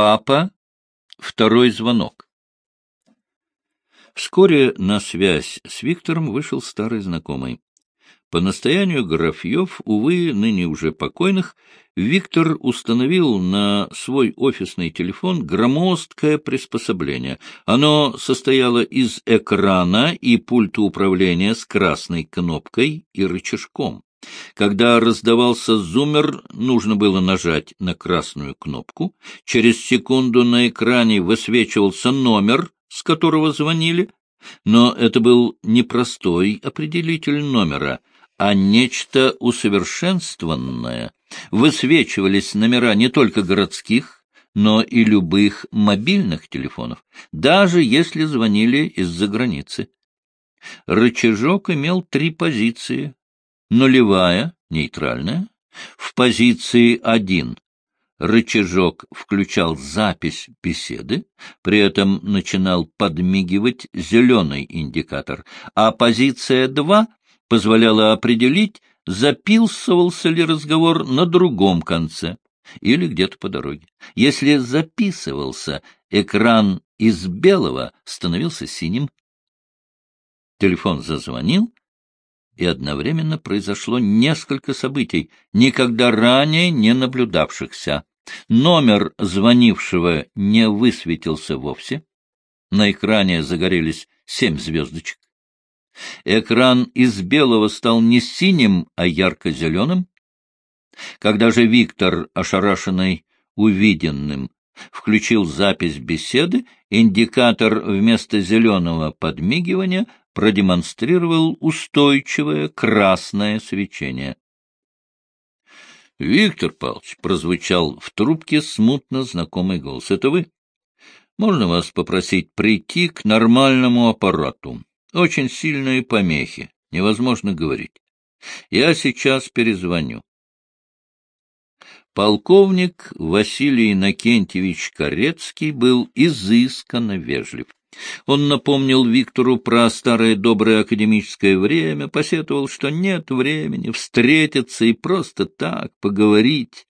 Папа. Второй звонок. Вскоре на связь с Виктором вышел старый знакомый. По настоянию Графьев, увы, ныне уже покойных, Виктор установил на свой офисный телефон громоздкое приспособление. Оно состояло из экрана и пульта управления с красной кнопкой и рычажком. Когда раздавался зуммер, нужно было нажать на красную кнопку. Через секунду на экране высвечивался номер, с которого звонили. Но это был не простой определитель номера, а нечто усовершенствованное. Высвечивались номера не только городских, но и любых мобильных телефонов, даже если звонили из-за границы. Рычажок имел три позиции. Нулевая, нейтральная. В позиции 1 рычажок включал запись беседы, при этом начинал подмигивать зеленый индикатор, а позиция 2 позволяла определить, записывался ли разговор на другом конце или где-то по дороге. Если записывался, экран из белого становился синим. Телефон зазвонил, и одновременно произошло несколько событий, никогда ранее не наблюдавшихся. Номер звонившего не высветился вовсе. На экране загорелись семь звездочек. Экран из белого стал не синим, а ярко-зеленым. Когда же Виктор, ошарашенный увиденным, включил запись беседы, индикатор вместо зеленого подмигивания продемонстрировал устойчивое красное свечение. — Виктор Павлович, — прозвучал в трубке смутно знакомый голос, — это вы? Можно вас попросить прийти к нормальному аппарату? Очень сильные помехи, невозможно говорить. Я сейчас перезвоню. Полковник Василий Иннокентьевич Корецкий был изысканно вежлив. Он напомнил Виктору про старое доброе академическое время, посетовал, что нет времени встретиться и просто так поговорить.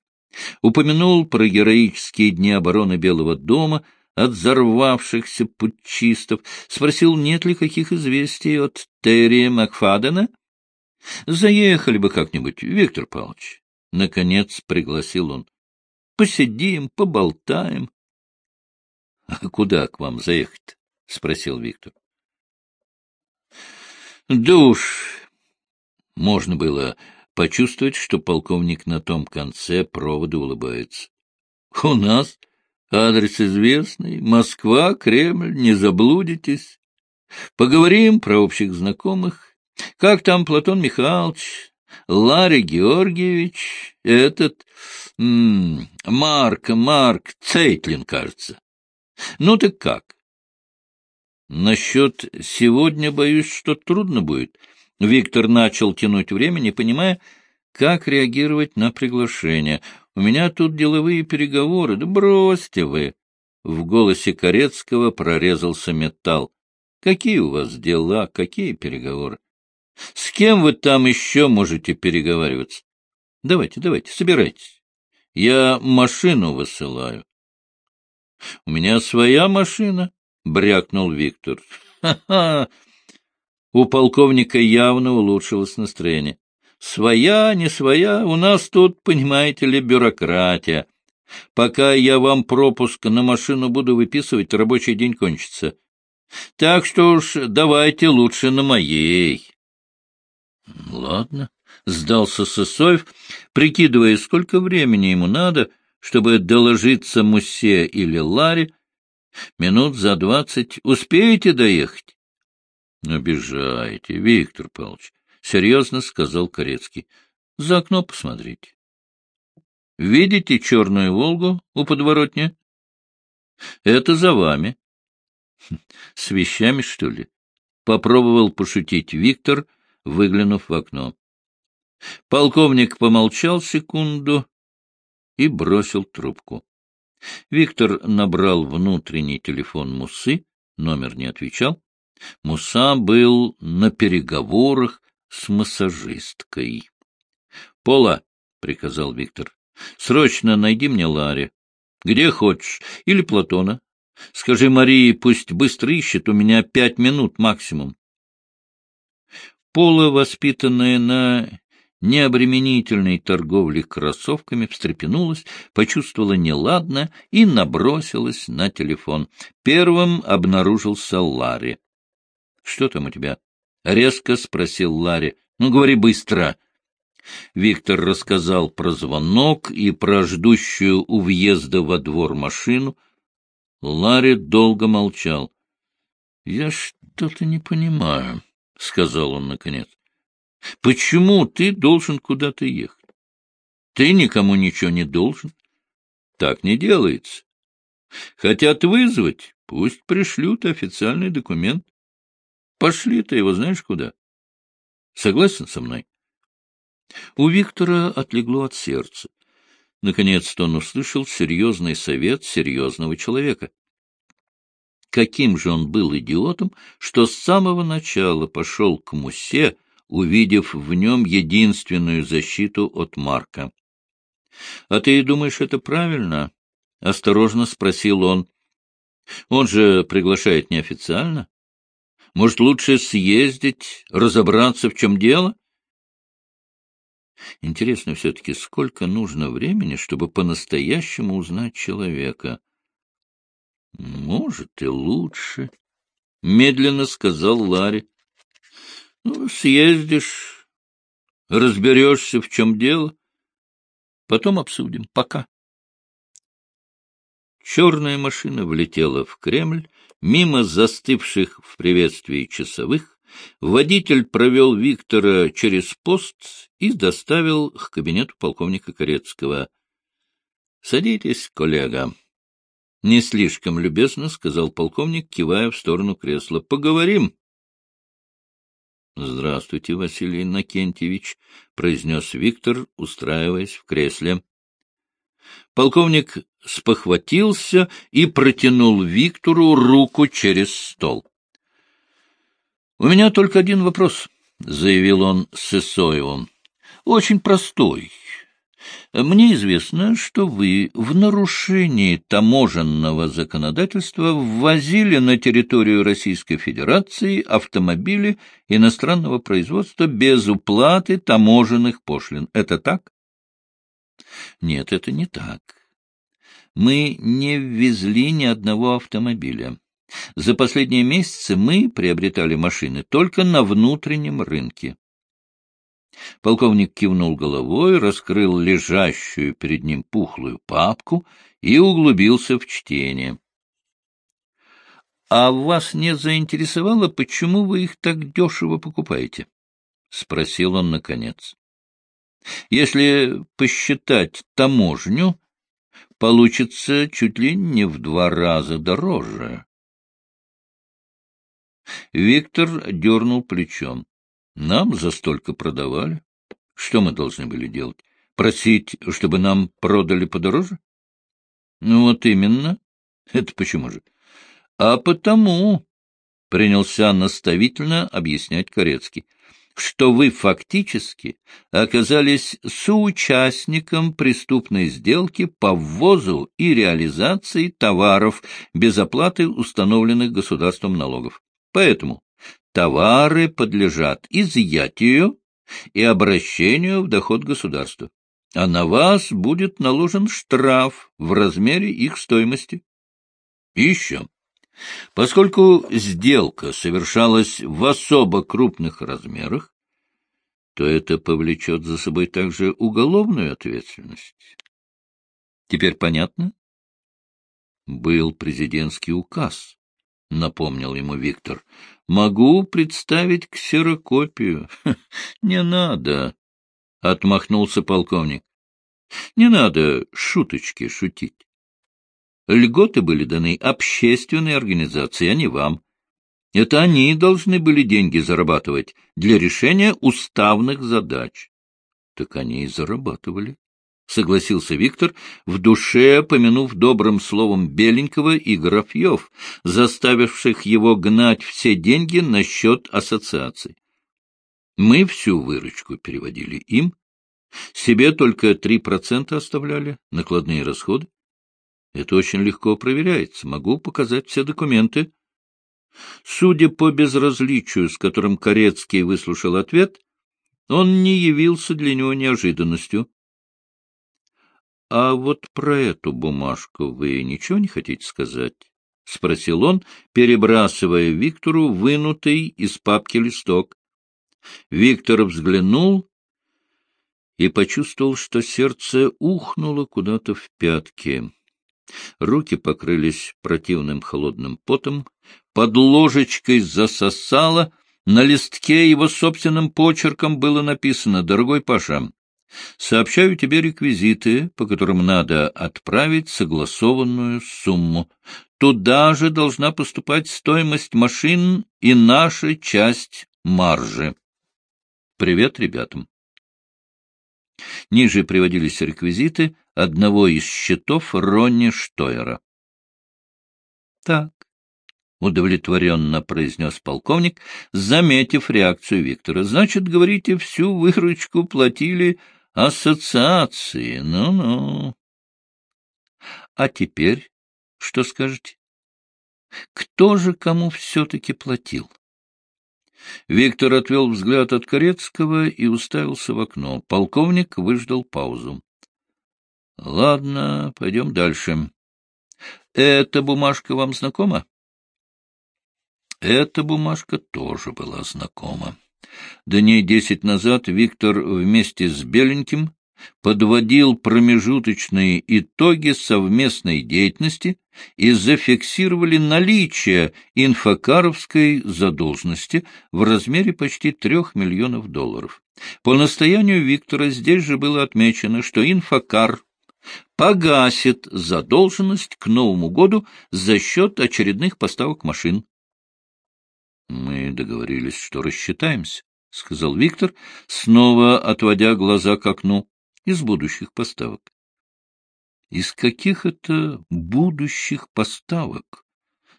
Упомянул про героические дни обороны Белого дома — от взорвавшихся путчистов, спросил, нет ли каких известий от Терри Макфадена. — Заехали бы как-нибудь, Виктор Павлович. Наконец пригласил он. — Посидим, поболтаем. — А куда к вам заехать? — спросил Виктор. — Да уж... Можно было почувствовать, что полковник на том конце провода улыбается. — У нас Адрес известный. Москва, Кремль, не заблудитесь. Поговорим про общих знакомых. Как там Платон Михайлович, Ларри Георгиевич, этот... М -м, Марк, Марк Цейтлин, кажется. Ну так как? Насчет сегодня, боюсь, что трудно будет. Виктор начал тянуть время, не понимая, как реагировать на приглашение. У меня тут деловые переговоры. Да бросьте вы! В голосе Корецкого прорезался металл. Какие у вас дела, какие переговоры? С кем вы там еще можете переговариваться? Давайте, давайте, собирайтесь. Я машину высылаю. — У меня своя машина, — брякнул Виктор. Ха — У полковника явно улучшилось настроение. Своя, не своя, у нас тут, понимаете ли, бюрократия. Пока я вам пропуск на машину буду выписывать, рабочий день кончится. Так что уж давайте лучше на моей. — Ладно, — сдался Сысоев, прикидывая, сколько времени ему надо, чтобы доложиться Мусе или Ларе. Минут за двадцать успеете доехать? — Обижаете, Виктор Павлович. — серьезно сказал Корецкий. — За окно посмотрите. — Видите черную «Волгу» у подворотня? — Это за вами. — С вещами, что ли? — попробовал пошутить Виктор, выглянув в окно. Полковник помолчал секунду и бросил трубку. Виктор набрал внутренний телефон Мусы, номер не отвечал. Муса был на переговорах с массажисткой. — Пола, — приказал Виктор, — срочно найди мне Ларри. — Где хочешь. Или Платона. Скажи Марии, пусть быстро ищет, у меня пять минут максимум. Пола, воспитанная на необременительной торговле кроссовками, встрепенулась, почувствовала неладно и набросилась на телефон. Первым обнаружился Ларри. — Что там у тебя? — резко спросил Ларри. — Ну, говори быстро. Виктор рассказал про звонок и про ждущую у въезда во двор машину. Ларри долго молчал. — Я что-то не понимаю, — сказал он наконец. — Почему ты должен куда-то ехать? Ты никому ничего не должен. Так не делается. Хотят вызвать, пусть пришлют официальный документ. Пошли ты его знаешь куда. Согласен со мной? У Виктора отлегло от сердца. Наконец-то он услышал серьезный совет серьезного человека. Каким же он был идиотом, что с самого начала пошел к Мусе, увидев в нем единственную защиту от Марка. — А ты думаешь, это правильно? — осторожно спросил он. — Он же приглашает неофициально. Может, лучше съездить, разобраться, в чем дело? Интересно все-таки, сколько нужно времени, чтобы по-настоящему узнать человека? — Может, и лучше, — медленно сказал Ларри. — Ну, съездишь, разберешься, в чем дело. Потом обсудим. Пока. Черная машина влетела в Кремль, мимо застывших в приветствии часовых, водитель провел Виктора через пост и доставил к кабинету полковника Корецкого. — Садитесь, коллега. — Не слишком любезно, — сказал полковник, кивая в сторону кресла. — Поговорим. — Здравствуйте, Василий Иннокентьевич, — произнес Виктор, устраиваясь в кресле. Полковник спохватился и протянул Виктору руку через стол. — У меня только один вопрос, — заявил он Сысоевым. — Очень простой. Мне известно, что вы в нарушении таможенного законодательства ввозили на территорию Российской Федерации автомобили иностранного производства без уплаты таможенных пошлин. Это так? Нет, это не так. Мы не ввезли ни одного автомобиля. За последние месяцы мы приобретали машины только на внутреннем рынке. Полковник кивнул головой, раскрыл лежащую перед ним пухлую папку и углубился в чтение. — А вас не заинтересовало, почему вы их так дешево покупаете? — спросил он наконец. — Если посчитать таможню, получится чуть ли не в два раза дороже. Виктор дернул плечом. Нам за столько продавали. Что мы должны были делать? Просить, чтобы нам продали подороже? Ну вот именно. Это почему же? А потому, — принялся наставительно объяснять Корецкий, — что вы фактически оказались соучастником преступной сделки по ввозу и реализации товаров без оплаты установленных государством налогов. Поэтому товары подлежат изъятию и обращению в доход государства, а на вас будет наложен штраф в размере их стоимости. Еще. Поскольку сделка совершалась в особо крупных размерах, то это повлечет за собой также уголовную ответственность. Теперь понятно? Был президентский указ, — напомнил ему Виктор. — Могу представить ксерокопию. — Не надо, — отмахнулся полковник. — Не надо шуточки шутить. Льготы были даны общественной организации, а не вам. Это они должны были деньги зарабатывать для решения уставных задач. Так они и зарабатывали. — согласился Виктор, в душе помянув добрым словом Беленького и Графьев, заставивших его гнать все деньги на счет ассоциации. Мы всю выручку переводили им, себе только три процента оставляли, накладные расходы. Это очень легко проверяется. Могу показать все документы. Судя по безразличию, с которым Корецкий выслушал ответ, он не явился для него неожиданностью. — А вот про эту бумажку вы ничего не хотите сказать? — спросил он, перебрасывая Виктору вынутый из папки листок. Виктор взглянул и почувствовал, что сердце ухнуло куда-то в пятки. Руки покрылись противным холодным потом, под ложечкой засосало, на листке его собственным почерком было написано «Дорогой Паша, сообщаю тебе реквизиты, по которым надо отправить согласованную сумму. Туда же должна поступать стоимость машин и наша часть маржи. Привет ребятам. Ниже приводились реквизиты одного из счетов Ронни Штойера. — Так, — удовлетворенно произнес полковник, заметив реакцию Виктора. — Значит, говорите, всю выручку платили ассоциации. Ну-ну. — А теперь что скажете? Кто же кому все-таки платил? Виктор отвел взгляд от Корецкого и уставился в окно. Полковник выждал паузу. — Ладно, пойдем дальше. — Эта бумажка вам знакома? Эта бумажка тоже была знакома. Дней десять назад Виктор вместе с Беленьким подводил промежуточные итоги совместной деятельности и зафиксировали наличие инфокаровской задолженности в размере почти трех миллионов долларов. По настоянию Виктора здесь же было отмечено, что инфокар погасит задолженность к Новому году за счет очередных поставок машин. Мы договорились, что рассчитаемся, — сказал Виктор, снова отводя глаза к окну из будущих поставок. Из каких это будущих поставок?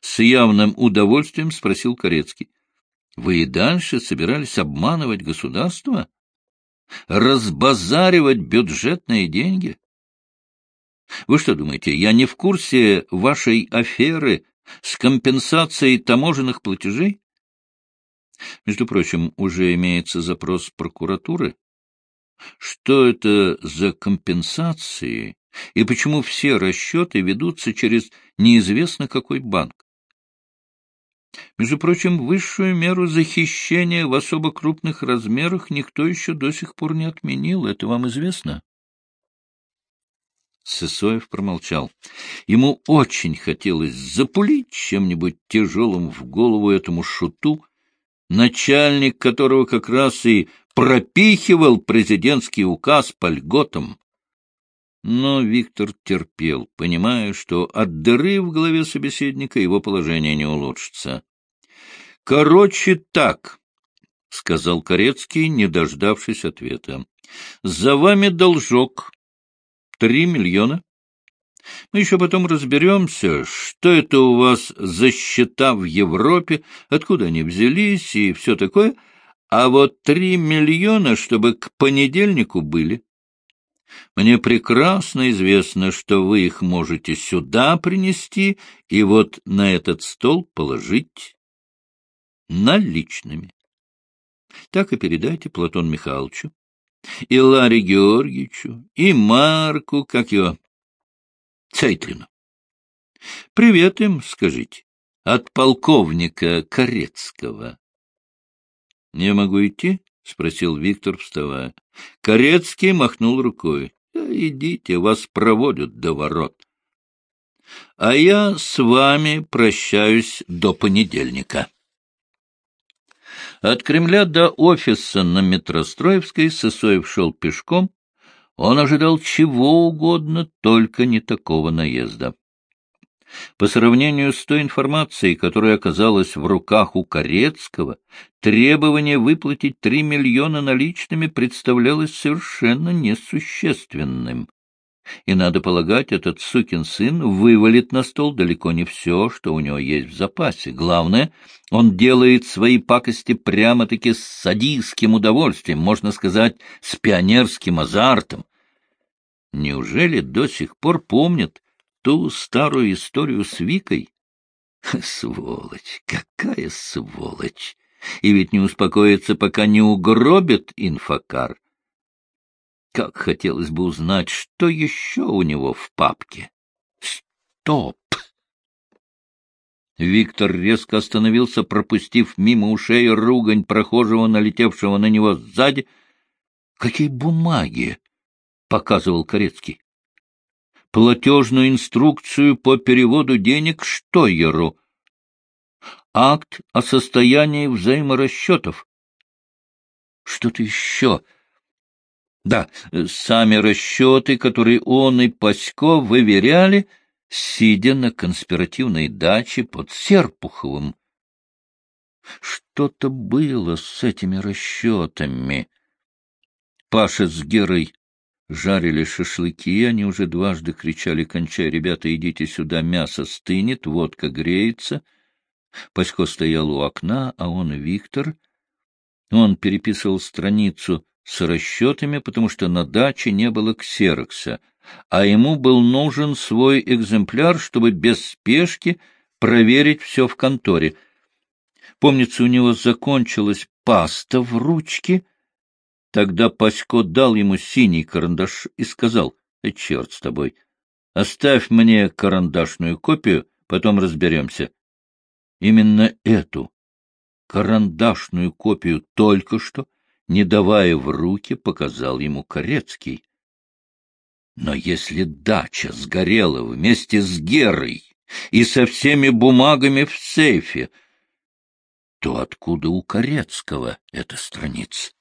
С явным удовольствием спросил Корецкий. Вы и дальше собирались обманывать государство? Разбазаривать бюджетные деньги? Вы что думаете, я не в курсе вашей аферы с компенсацией таможенных платежей? Между прочим, уже имеется запрос прокуратуры. Что это за компенсации и почему все расчеты ведутся через неизвестно какой банк? Между прочим, высшую меру захищения в особо крупных размерах никто еще до сих пор не отменил. Это вам известно? Сысоев промолчал. Ему очень хотелось запулить чем-нибудь тяжелым в голову этому шуту, начальник которого как раз и пропихивал президентский указ по льготам. Но Виктор терпел, понимая, что от дыры в голове собеседника его положение не улучшится. — Короче, так, — сказал Корецкий, не дождавшись ответа. — За вами должок. Три миллиона. Мы еще потом разберемся, что это у вас за счета в Европе, откуда они взялись и все такое, а вот три миллиона, чтобы к понедельнику были. Мне прекрасно известно, что вы их можете сюда принести и вот на этот стол положить наличными. Так и передайте Платону Михайловичу, и Ларе Георгиевичу, и Марку, как его, Цейтлину. Привет им, скажите, от полковника Корецкого. — Не могу идти? — спросил Виктор, вставая. Корецкий махнул рукой. Да — Идите, вас проводят до ворот. — А я с вами прощаюсь до понедельника. От Кремля до офиса на Метростроевской Сысоев шел пешком, он ожидал чего угодно, только не такого наезда. По сравнению с той информацией, которая оказалась в руках у Корецкого, требование выплатить три миллиона наличными представлялось совершенно несущественным. И, надо полагать, этот сукин сын вывалит на стол далеко не все, что у него есть в запасе. Главное, он делает свои пакости прямо-таки с садистским удовольствием, можно сказать, с пионерским азартом. Неужели до сих пор помнят ту старую историю с Викой? Сволочь! Какая сволочь! И ведь не успокоится, пока не угробит инфокар. Как хотелось бы узнать, что еще у него в папке. Стоп! Виктор резко остановился, пропустив мимо ушей ругань прохожего, налетевшего на него сзади. — Какие бумаги? — показывал Корецкий. — Платежную инструкцию по переводу денег Штойеру. Акт о состоянии взаиморасчетов. Что-то еще. Да, сами расчеты, которые он и Пасько выверяли — сидя на конспиративной даче под Серпуховым. Что-то было с этими расчетами. Паша с Герой жарили шашлыки, они уже дважды кричали, кончай, ребята, идите сюда, мясо стынет, водка греется. Пасько стоял у окна, а он, Виктор, он переписывал страницу с расчетами, потому что на даче не было ксерокса — а ему был нужен свой экземпляр, чтобы без спешки проверить все в конторе. Помнится, у него закончилась паста в ручке. Тогда Пасько дал ему синий карандаш и сказал, «Э, черт с тобой, оставь мне карандашную копию, потом разберемся». Именно эту карандашную копию только что, не давая в руки, показал ему Корецкий. Но если дача сгорела вместе с Герой и со всеми бумагами в сейфе, то откуда у Корецкого эта страница?